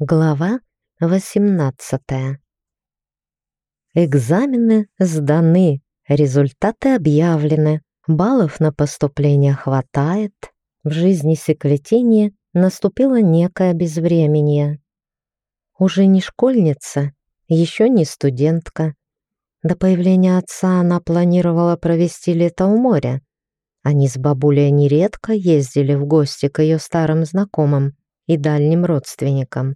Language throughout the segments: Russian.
Глава 18 Экзамены сданы, результаты объявлены, баллов на поступление хватает. В жизни секлетения наступило некое безвременье. Уже не школьница, еще не студентка. До появления отца она планировала провести лето у моря. Они с бабулей нередко ездили в гости к ее старым знакомым и дальним родственникам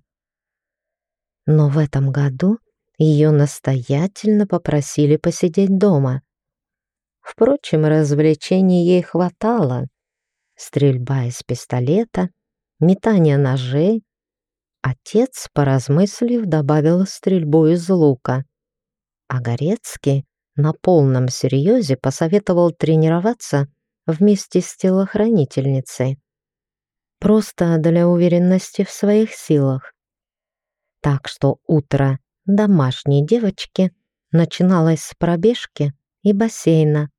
но в этом году ее настоятельно попросили посидеть дома. Впрочем, развлечений ей хватало. Стрельба из пистолета, метание ножей. Отец, поразмыслив, добавил стрельбу из лука. А Горецкий на полном серьезе посоветовал тренироваться вместе с телохранительницей. Просто для уверенности в своих силах. Так что утро домашней девочки начиналось с пробежки и бассейна,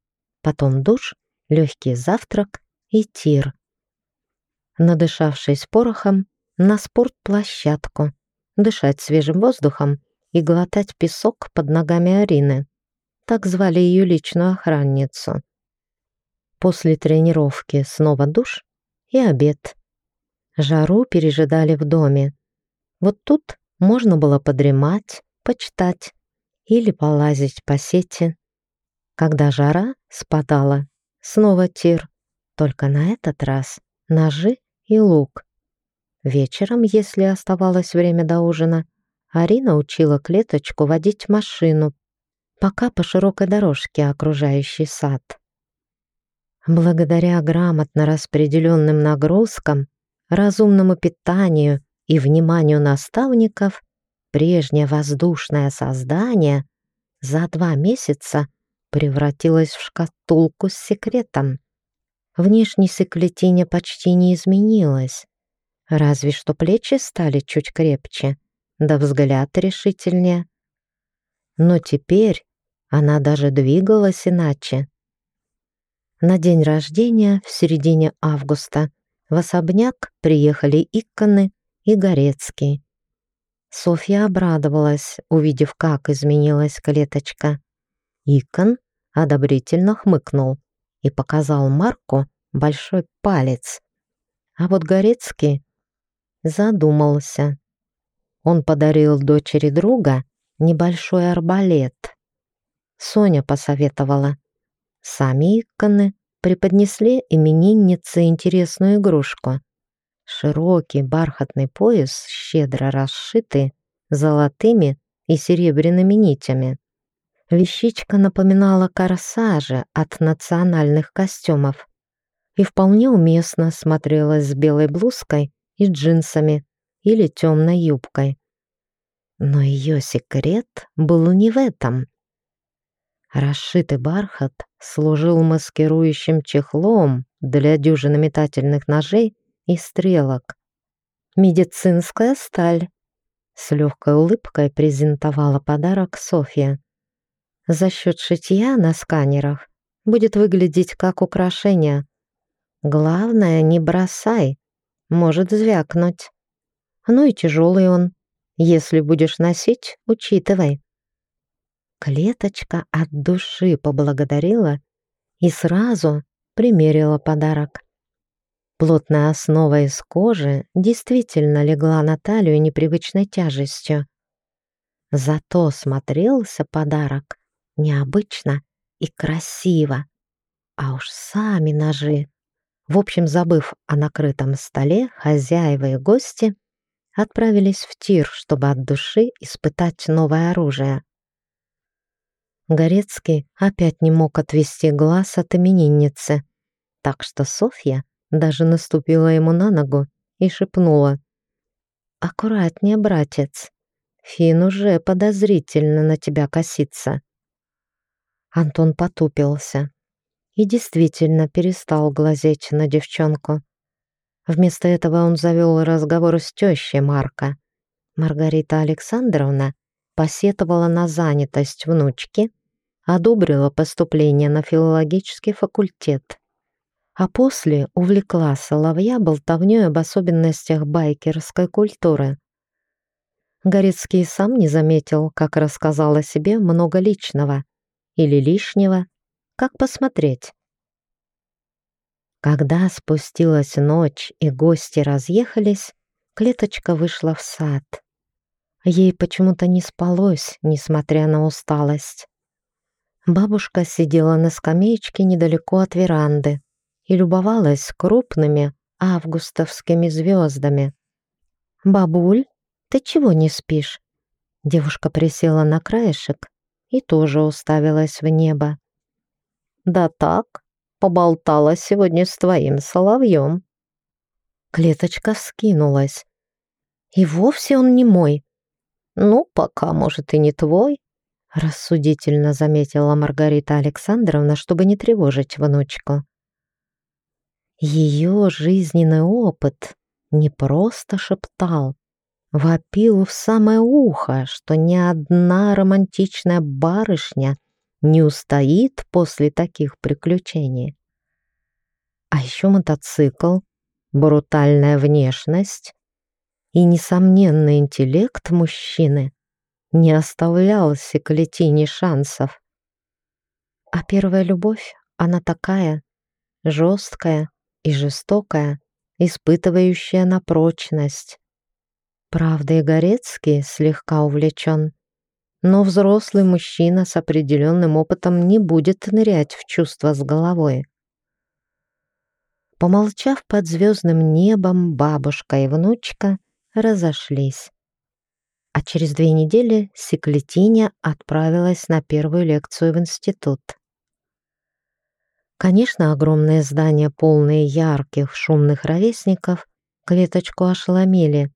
потом душ, легкий завтрак и тир. Надышавшись порохом, на спортплощадку, дышать свежим воздухом и глотать песок под ногами Арины. Так звали ее личную охранницу. После тренировки снова душ и обед. Жару пережидали в доме. Вот тут можно было подремать, почитать или полазить по сети. Когда жара спадала, снова тир, только на этот раз ножи и лук. Вечером, если оставалось время до ужина, Арина учила клеточку водить машину, пока по широкой дорожке окружающий сад. Благодаря грамотно распределенным нагрузкам, разумному питанию и вниманию наставников прежнее воздушное создание за два месяца превратилось в шкатулку с секретом. Внешне секлетиня почти не изменилась, разве что плечи стали чуть крепче, да взгляд решительнее. Но теперь она даже двигалась иначе. На день рождения в середине августа в особняк приехали иконы и Горецкий. Софья обрадовалась, увидев, как изменилась клеточка. Икон одобрительно хмыкнул и показал Марку большой палец. А вот Горецкий задумался. Он подарил дочери друга небольшой арбалет. Соня посоветовала. Сами иконы преподнесли имениннице интересную игрушку — Широкий бархатный пояс, щедро расшитый золотыми и серебряными нитями. Вещичка напоминала корсажи от национальных костюмов и вполне уместно смотрелась с белой блузкой и джинсами или темной юбкой. Но ее секрет был не в этом. Расшитый бархат служил маскирующим чехлом для дюжины метательных ножей и стрелок. «Медицинская сталь», — с легкой улыбкой презентовала подарок Софья. «За счет шитья на сканерах будет выглядеть как украшение. Главное, не бросай, может звякнуть. Ну и тяжелый он. Если будешь носить, учитывай». Клеточка от души поблагодарила и сразу примерила подарок. Плотная основа из кожи действительно легла на талию непривычной тяжестью. Зато смотрелся подарок необычно и красиво. А уж сами ножи. В общем, забыв о накрытом столе, хозяева и гости отправились в тир, чтобы от души испытать новое оружие. Горецкий опять не мог отвести глаз от именинницы, так что Софья даже наступила ему на ногу и шепнула. «Аккуратнее, братец. Фин уже подозрительно на тебя косится». Антон потупился и действительно перестал глазеть на девчонку. Вместо этого он завел разговор с тещей Марка. Маргарита Александровна посетовала на занятость внучки, одобрила поступление на филологический факультет а после увлекла соловья болтовнёй об особенностях байкерской культуры. Горецкий сам не заметил, как рассказал о себе много личного. Или лишнего, как посмотреть. Когда спустилась ночь и гости разъехались, клеточка вышла в сад. Ей почему-то не спалось, несмотря на усталость. Бабушка сидела на скамеечке недалеко от веранды и любовалась крупными августовскими звездами. «Бабуль, ты чего не спишь?» Девушка присела на краешек и тоже уставилась в небо. «Да так, поболтала сегодня с твоим соловьем». Клеточка вскинулась. «И вовсе он не мой». «Ну, пока, может, и не твой», рассудительно заметила Маргарита Александровна, чтобы не тревожить внучку. Ее жизненный опыт не просто шептал, вопил в самое ухо, что ни одна романтичная барышня не устоит после таких приключений. А еще мотоцикл, брутальная внешность и несомненный интеллект мужчины не оставлял Секлетине шансов. А первая любовь, она такая, жесткая и жестокая, испытывающая на прочность. Правда, и Горецкий слегка увлечен, но взрослый мужчина с определенным опытом не будет нырять в чувства с головой. Помолчав под звездным небом, бабушка и внучка разошлись а через две недели Секлетиня отправилась на первую лекцию в институт. Конечно, огромные здания, полные ярких, шумных ровесников, клеточку ошеломили.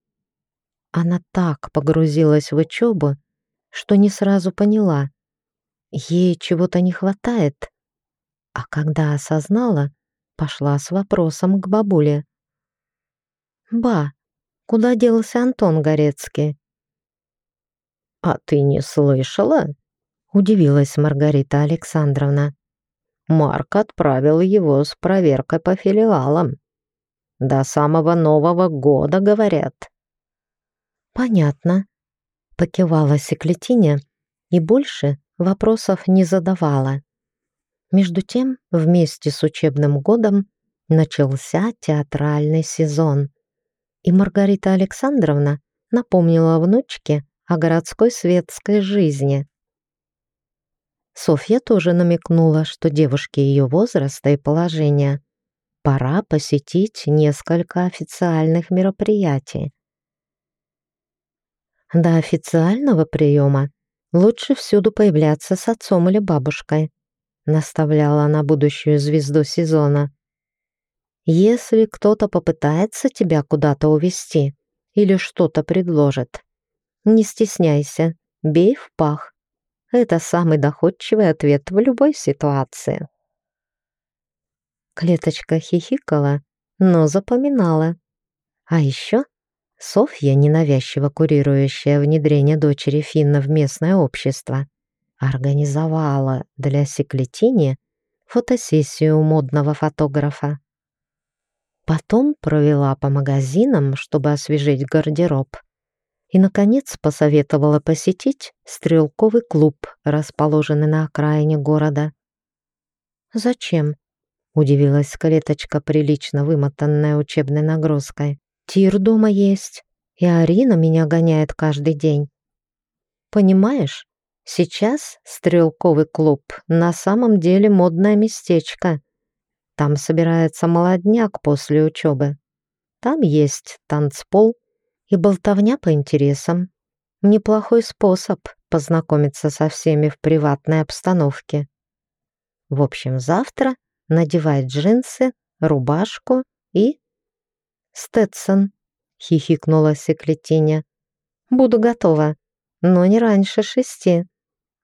Она так погрузилась в учебу, что не сразу поняла, ей чего-то не хватает. А когда осознала, пошла с вопросом к бабуле. «Ба, куда делся Антон Горецкий?» «А ты не слышала?» — удивилась Маргарита Александровна. Марк отправил его с проверкой по филиалам. До самого Нового года, говорят. «Понятно», — покивала Секлетиня и больше вопросов не задавала. Между тем, вместе с учебным годом начался театральный сезон, и Маргарита Александровна напомнила внучке о городской светской жизни. Софья тоже намекнула, что девушке ее возраста и положения пора посетить несколько официальных мероприятий. До официального приема лучше всюду появляться с отцом или бабушкой, наставляла она будущую звезду сезона. Если кто-то попытается тебя куда-то увести или что-то предложит, не стесняйся, бей в пах. Это самый доходчивый ответ в любой ситуации. Клеточка хихикала, но запоминала. А еще Софья, ненавязчиво курирующая внедрение дочери Финна в местное общество, организовала для Секлетини фотосессию модного фотографа. Потом провела по магазинам, чтобы освежить гардероб и, наконец, посоветовала посетить стрелковый клуб, расположенный на окраине города. «Зачем?» — удивилась Калеточка, прилично вымотанная учебной нагрузкой. «Тир дома есть, и Арина меня гоняет каждый день. Понимаешь, сейчас стрелковый клуб на самом деле модное местечко. Там собирается молодняк после учебы. Там есть танцпол, и болтовня по интересам. Неплохой способ познакомиться со всеми в приватной обстановке. В общем, завтра надевай джинсы, рубашку и... «Сtetсон», — хихикнула секретиня. «Буду готова, но не раньше шести.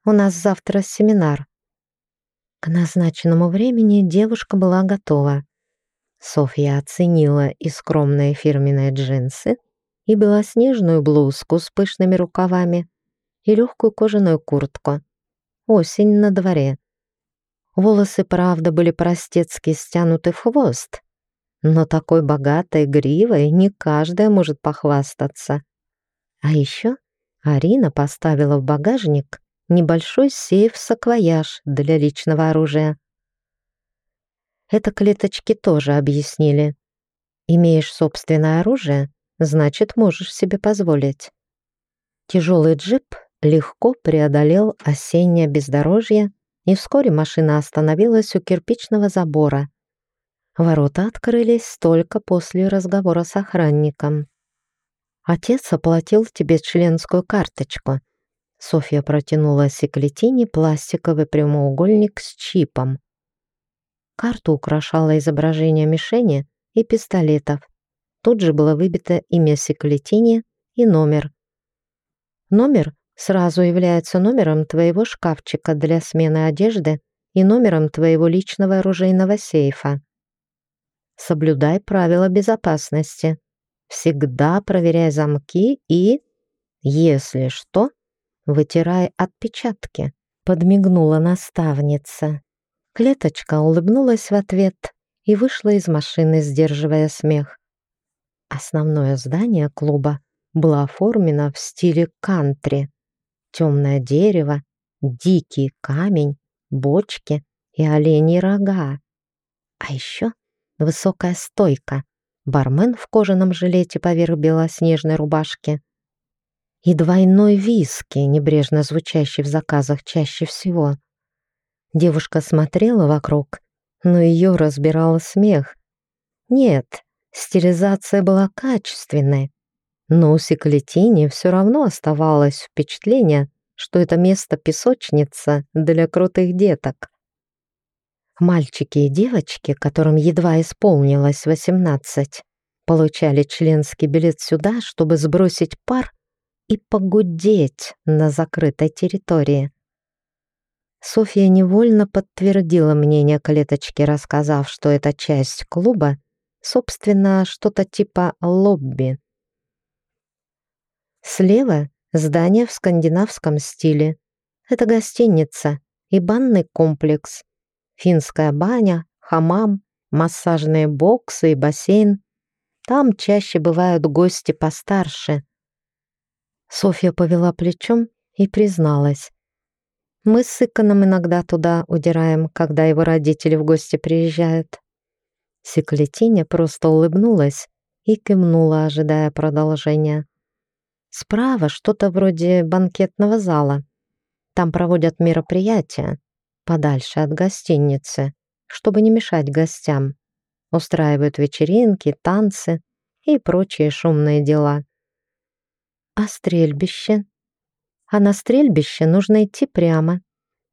У нас завтра семинар». К назначенному времени девушка была готова. Софья оценила и скромные фирменные джинсы, и белоснежную блузку с пышными рукавами, и легкую кожаную куртку. Осень на дворе. Волосы, правда, были простецки стянуты в хвост, но такой богатой гривой не каждая может похвастаться. А еще Арина поставила в багажник небольшой сейф-саквояж для личного оружия. Это клеточки тоже объяснили. Имеешь собственное оружие, значит, можешь себе позволить. Тяжелый джип легко преодолел осеннее бездорожье, и вскоре машина остановилась у кирпичного забора. Ворота открылись только после разговора с охранником. «Отец оплатил тебе членскую карточку». Софья протянула Секлетине пластиковый прямоугольник с чипом. Карту украшало изображение мишени и пистолетов. Тут же было выбито имя Секлетине и номер. Номер сразу является номером твоего шкафчика для смены одежды и номером твоего личного оружейного сейфа. Соблюдай правила безопасности. Всегда проверяй замки и, если что, вытирай отпечатки», — подмигнула наставница. Клеточка улыбнулась в ответ и вышла из машины, сдерживая смех. Основное здание клуба было оформлено в стиле кантри. Темное дерево, дикий камень, бочки и оленьи рога. А еще высокая стойка, бармен в кожаном жилете поверх белоснежной рубашки и двойной виски, небрежно звучащий в заказах чаще всего. Девушка смотрела вокруг, но ее разбирал смех. Нет, стилизация была качественной, но у Секлетини все равно оставалось впечатление, что это место песочница для крутых деток. Мальчики и девочки, которым едва исполнилось 18, получали членский билет сюда, чтобы сбросить пар и погудеть на закрытой территории. Софья невольно подтвердила мнение клеточки, рассказав, что эта часть клуба, собственно, что-то типа лобби. Слева здание в скандинавском стиле. Это гостиница и банный комплекс, финская баня, хамам, массажные боксы и бассейн. Там чаще бывают гости постарше. Софья повела плечом и призналась. Мы с Иконом иногда туда удираем, когда его родители в гости приезжают. Секлетиня просто улыбнулась и кивнула, ожидая продолжения. Справа что-то вроде банкетного зала. Там проводят мероприятия, подальше от гостиницы, чтобы не мешать гостям. Устраивают вечеринки, танцы и прочие шумные дела. А стрельбище? А на стрельбище нужно идти прямо.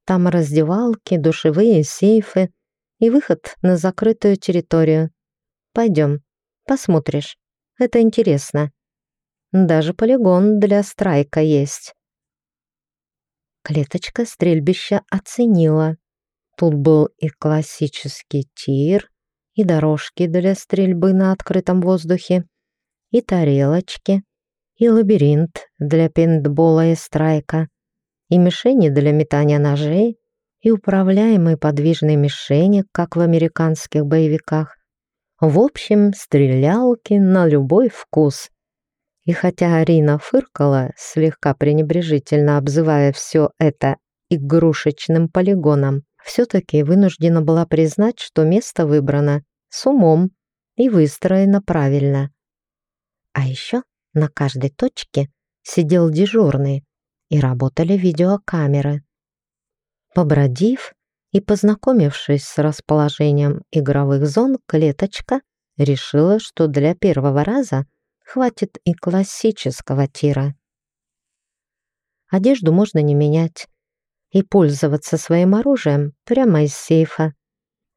Там раздевалки, душевые, сейфы и выход на закрытую территорию. Пойдем, посмотришь. Это интересно. Даже полигон для страйка есть. Клеточка стрельбища оценила. Тут был и классический тир, и дорожки для стрельбы на открытом воздухе, и тарелочки, и лабиринт для пейнтбола и страйка, и мишени для метания ножей, и управляемые подвижные мишени, как в американских боевиках. В общем, стрелялки на любой вкус — и хотя Арина фыркала, слегка пренебрежительно обзывая все это игрушечным полигоном, все-таки вынуждена была признать, что место выбрано с умом и выстроено правильно. А еще на каждой точке сидел дежурный и работали видеокамеры. Побродив и познакомившись с расположением игровых зон, клеточка решила, что для первого раза – хватит и классического тира. Одежду можно не менять и пользоваться своим оружием прямо из сейфа.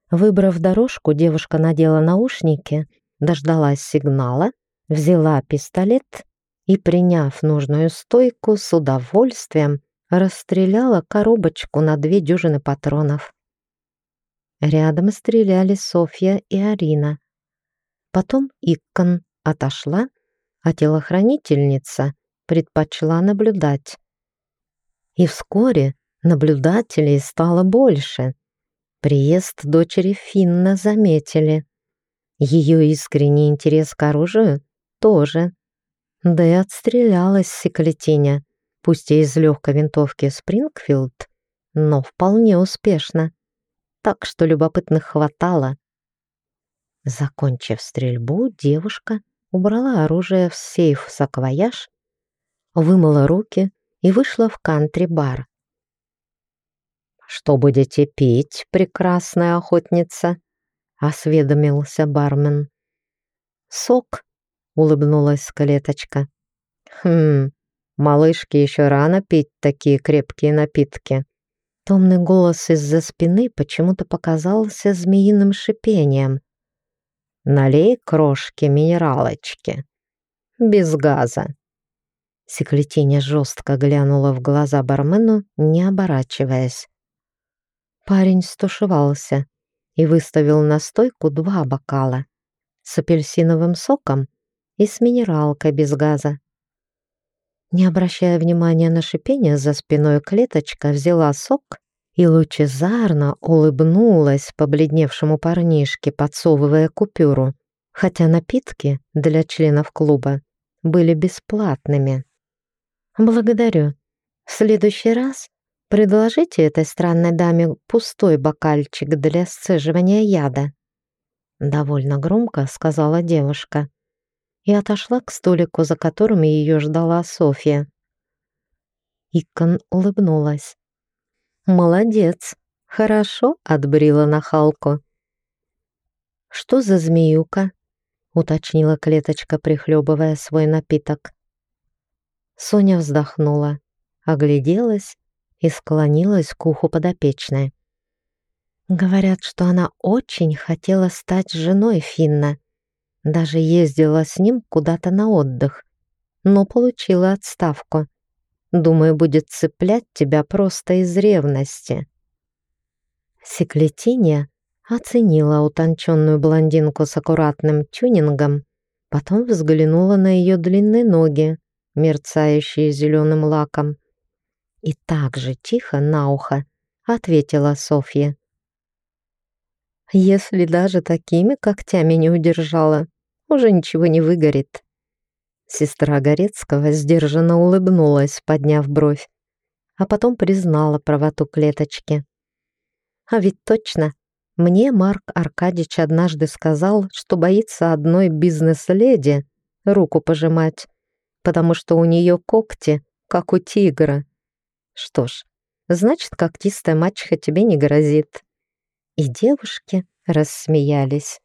Выбрав дорожку, девушка надела наушники, дождалась сигнала, взяла пистолет и, приняв нужную стойку, с удовольствием расстреляла коробочку на две дюжины патронов. Рядом стреляли Софья и Арина. Потом Иккон отошла а телохранительница предпочла наблюдать. И вскоре наблюдателей стало больше. Приезд дочери Финна заметили. Ее искренний интерес к оружию тоже. Да и отстрелялась Секлетиня, пусть и из легкой винтовки Спрингфилд, но вполне успешно, так что любопытных хватало. Закончив стрельбу, девушка убрала оружие в сейф-саквояж, вымыла руки и вышла в кантри-бар. «Что будете пить, прекрасная охотница?» — осведомился бармен. «Сок», — улыбнулась клеточка. «Хм, малышке еще рано пить такие крепкие напитки». Томный голос из-за спины почему-то показался змеиным шипением. «Налей крошки минералочки. Без газа». Секлетиня жестко глянула в глаза бармену, не оборачиваясь. Парень стушевался и выставил на стойку два бокала с апельсиновым соком и с минералкой без газа. Не обращая внимания на шипение за спиной, клеточка взяла сок и лучезарно улыбнулась побледневшему парнишке, подсовывая купюру, хотя напитки для членов клуба были бесплатными. «Благодарю. В следующий раз предложите этой странной даме пустой бокальчик для сцеживания яда», довольно громко сказала девушка и отошла к столику, за которым ее ждала Софья. Икон улыбнулась. «Молодец, хорошо отбрила нахалку». «Что за змеюка?» — уточнила клеточка, прихлебывая свой напиток. Соня вздохнула, огляделась и склонилась к уху подопечной. Говорят, что она очень хотела стать женой Финна. Даже ездила с ним куда-то на отдых, но получила отставку. Думаю, будет цеплять тебя просто из ревности. Секлетиния оценила утонченную блондинку с аккуратным тюнингом, потом взглянула на ее длинные ноги, мерцающие зеленым лаком, и так же тихо на ухо ответила Софья. Если даже такими когтями не удержала, уже ничего не выгорит. Сестра Горецкого сдержанно улыбнулась, подняв бровь, а потом признала правоту клеточки. А ведь точно, мне Марк Аркадьевич однажды сказал, что боится одной бизнес-леди руку пожимать, потому что у нее когти, как у тигра. Что ж, значит, когтистая мачеха тебе не грозит. И девушки рассмеялись.